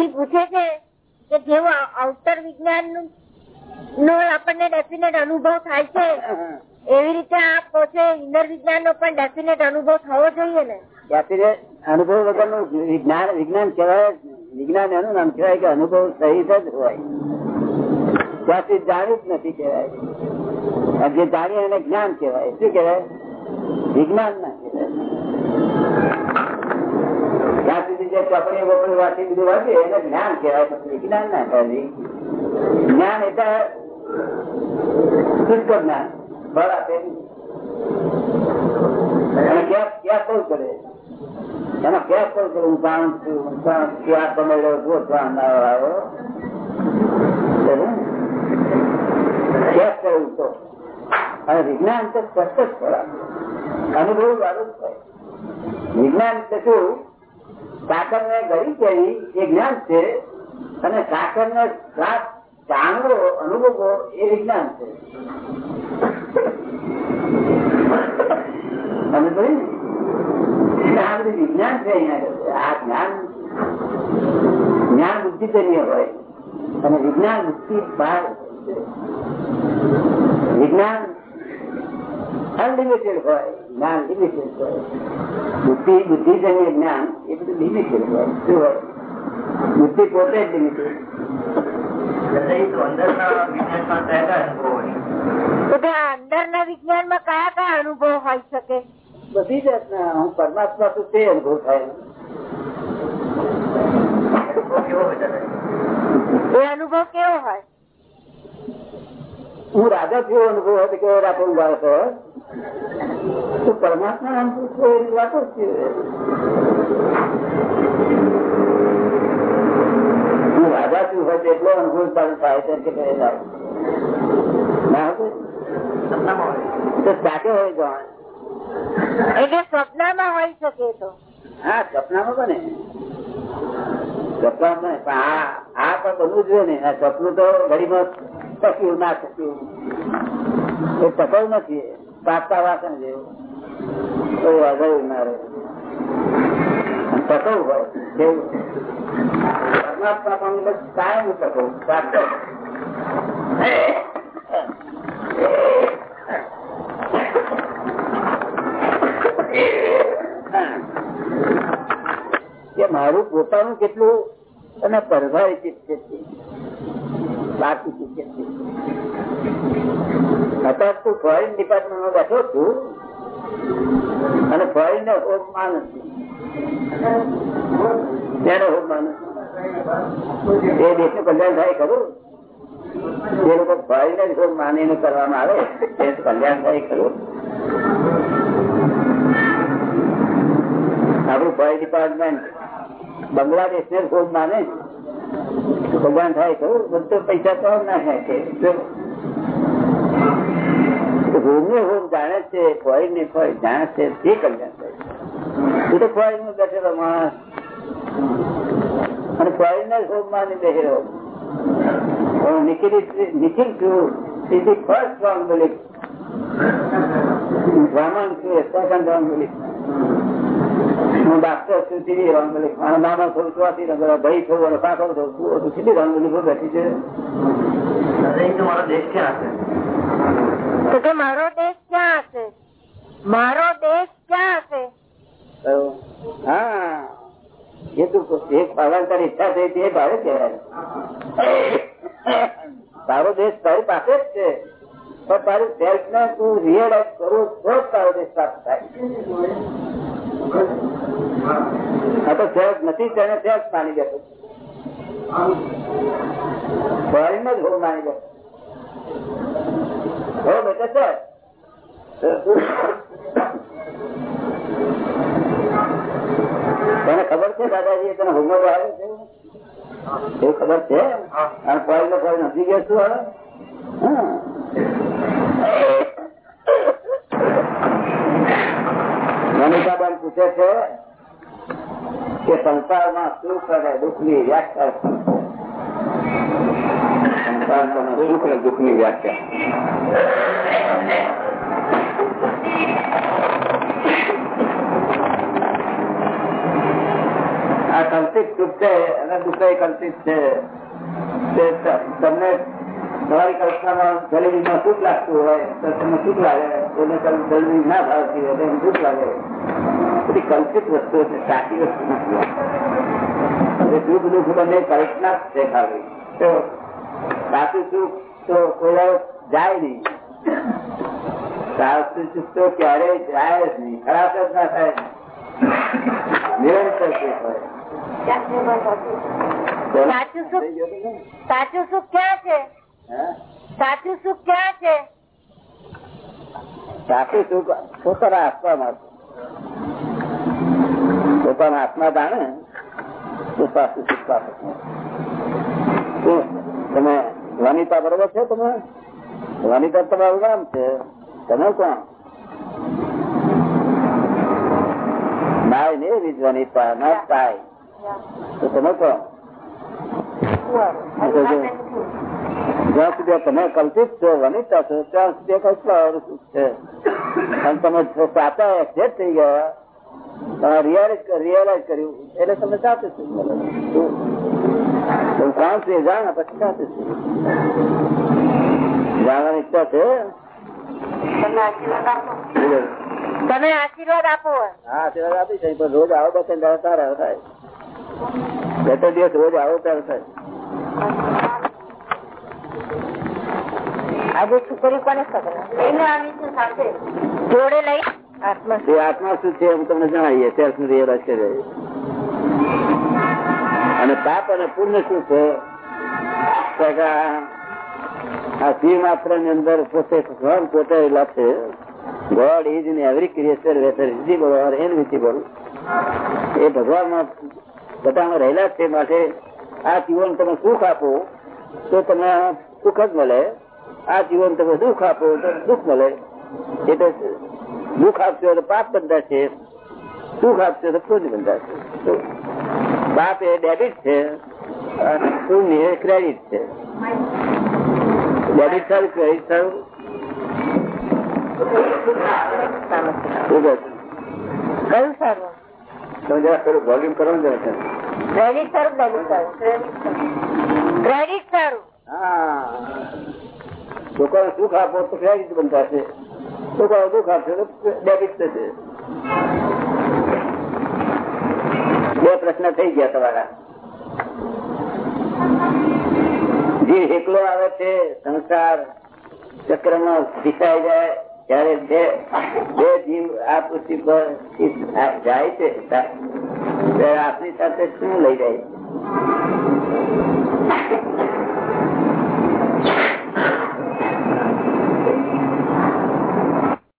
નિખિલ પૂછે છે કે જેવું અવતર વિજ્ઞાન નો આપણને ડેફિનેટ અનુભવ થાય છે એવી રીતે આ પોતે ઇન્દ્ર વિજ્ઞાન નો પણ ડેફિનેટ અનુભવ થવો જોઈએ ને. અનુભવ વગરનું વિજ્ઞાન વિજ્ઞાન કહેવાય વિજ્ઞાન એનું નામ કહેવાય કે અનુભવ સહિત જ હોય. ત્યાંથી જાણ્યું જ નથી કહેવાય. જે જાણીએ એને જ્ઞાન કહેવાય. શું કહેવાય? વિજ્ઞાન ના કહેવાય. ચોપડી બોપડી વાંચી બધું વાંચે એને જ્ઞાન કહેવાય પછી. વિજ્ઞાન ના કહેવાય જ્ઞાન એટલે શુદ્ધ જ્ઞાન. આપે અને વિજ્ઞાન તો સ્પષ્ટ જ અનુભવ વાળું વિજ્ઞાન એટલે શું? સાકર ને ગરી કેવી એ જ્ઞાન છે અને સાકર ને સાત જાણવો અનુભવો એ વિજ્ઞાન છે. તમે કહ્યું વિજ્ઞાન છે અહીંયા. આ જ્ઞાન જ્ઞાન તરીકે હોય. અને વિજ્ઞાન બુદ્ધિ બહાર વિજ્ઞાન અનલિમિટેડ હોય. જ્ઞાન લિમિટેડ હોય. બુદ્ધિ બુદ્ધિજન્ય જ્ઞાન એ બધું લિમિટેડ હોય બુદ્ધિ પોતે જ લિમિટેડ અંદર વિજ્ઞાનમાં કયા કયા અનુભવ હોય? શકે? બધી જાતના. હું પરમાત્મા છું તે અનુભવ થાય. એ અનુભવ કેવો હોય? હું રાજા થયો અનુભવ હતો કેવો રાખો બાળક તો પરમાત્મા નામ પૂછો એની વાત જ છે હું રાજા છું હોય એટલો અનુભવ તારું થાય. કે ના તો સાચો હોય જવાન એટલે સપનામાં હોય શકે તો. હા સપનામાં બને. સપનામાં આ આ પણ બનવું જોઈએ ને. આ સપનું તો ઘડીમાં ટક્યું ના ટક્યું એ ટકાવ નથી પાકતા વાસણ જેવું. કે મારું પોતાનું કેટલું અને પરભારી ચિત્ત છે. બાકી ચિત્ત છે. અત્યારે તું ફોરેન ડિપાર્ટમેન્ટમાં બેઠો છું. અને ફોરેન ને હોપ માનસ તેને હોપ માનસ એ દેશનું કલ્યાણ થાય ખરું? જે લોકો ફોરેન જ હોપ માનીને કરવામાં આવે તે કલ્યાણ થાય ખરું? આપણું ફોરેન ડિપાર્ટમેન્ટ બાંગ્લાદેશ ને હોપ માને. ભગવાન થાય ખરું? બધું પૈસા કોણ નાખે? છે જાણે છે ફોરેન ને ફોરેન જાણે છે, તે કલ્યાણ થાય એ માં બેઠેલો માણસ. અને ફોરેન ને હોમ માની બેઠેલો હું ડાક્ટર છું, સીધી રોંગ મારા રંગ ભાઈ થયું અને કાકો થયું સીધી રોંગ બેઠી છે. મારો દેશ ક્યાં છે તો કે મારો દેશ ક્યાં હશે મારો દેશ ક્યાં હશે હા. એ તું એક તારો દેશ તારી પાસે જ છે. પણ તારું સેલ્ફ ને તું રિયલાઈઝ કરું તો તારો દેશ પ્રાપ્ત થાય. આ તો સેલ્ફ નથી, તેને સેલ્ફ માની બેઠો ફોરેન જ હોમ માની બેઠો હો બેટા સર તને ખબર છે દાદાજી તને હુમલો આવે છે? એ ખબર છે? અને કોઈ ને કોઈ નથી ગયા શું હવે? મનિકાબેન પૂછે છે કે સંસારમાં સુખ અને દુઃખની વ્યાખ્યા સુખ અને દુઃખની વ્યાખ્યા. આ કલ્પિત સુખ છે, અને દુઃખ એ કલ્પિત છે. તમને તમારી કલ્પનામાં જલેબીમાં સુખ લાગતું હોય, તો તમને સુખ લાગે. એને જલેબી ના ભાવતી હોય તો એને દુઃખ લાગે. બધી કલ્પિત વસ્તુઓ છે, સાચી વસ્તુ નથી. દુઃખ દુઃખ બંને કલ્પના જ છે ખાલી. સાચું સુખ તો કોઈ જાય નહીં. સાચું સુખ તો ક્યારેય જાય જ નહીં. ખરાબ જ ના થાય. નિરંતર સુખ હોય. સાચું સુખ? સાચું ક્યાં છે? સાચું સુખ ક્યાં છે? સાચું સુખ પોતાના આત્મામાં પોતાના આત્મા જાણે તો સાચું સુખ પ્રાપ્ત તમે વનિતા બરોબર છે તમે? વનિતા તમારું નામ છે. તમે કોણ? નાય ને એવી જ વનિતા ના તાય તો તમે કોણ? જ્યાં સુધી તમે કલ્પિત છો વનિતા છો ત્યાં સુધી કલ્પના છે? અને તમે સાચા એક્સેપ્ટ થઈ ગયા. રિયલાઇઝ રિયલાઇઝ કર્યું. એટલે તમે સાચું? તમે કોણ છે એ પછી સાચું જાણવાની ઈચ્છા છે? તમે આશીર્વાદ આપો હા આશીર્વાદ આપી છે પણ રોજ આવો બસ તારા થાય. બે દિવસ રોજ આવો ત્યારે થાય. આજે છોકરી કોને જોડે લઈ. આત્મા આત્મા શું છે એમ તમને જણાવીએ સેલ્ફ રિયલાઇઝ કરીએ અને પાપ અને પુણ્ય શું છે? આ- જીવ માત્રની અંદર પોતે ભગવાન પોતે છે. God is in every creature whether visible or invisible એ ભગવાનમાં બધામાં રહેલા છે માટે આ જીવન તમે સુખ આપો, તો તમને સુખ જ મળે. આ જીવન તમે દુઃખ આપો, તો દુઃખ મળે. એટલે દુઃખ આપશો તો પાપ બંધાશે. સુખ આપશો તો પુણ્ય બંધાશે. તો પાપ એ ડેબિટ છે અને શૂન્ય એ ક્રેડિટ છે. ડેબિટ સારું ક્રેડિટ સારું કયું સારું. તમે જરા પેલું વોલ્યુમ કરો ને ક્રેડિટ સારું ડેબિટ સારું. ક્રેડિટ સારું. હા. લોકોને સુખ આપો તો ક્રેડિટ બંધાશે લોકોને દુઃખ આપશે તો ડેબિટ થશે. બે પ્રશ્ન થઈ ગયા તમારા. જે એકલો આવે છે, સંસાર ચક્ર નો દિશાઈ જાય, ત્યારે બે બે જીવ આ પૃથ્વી પર જાય છે. આપની સાથે શું લઈ જાય?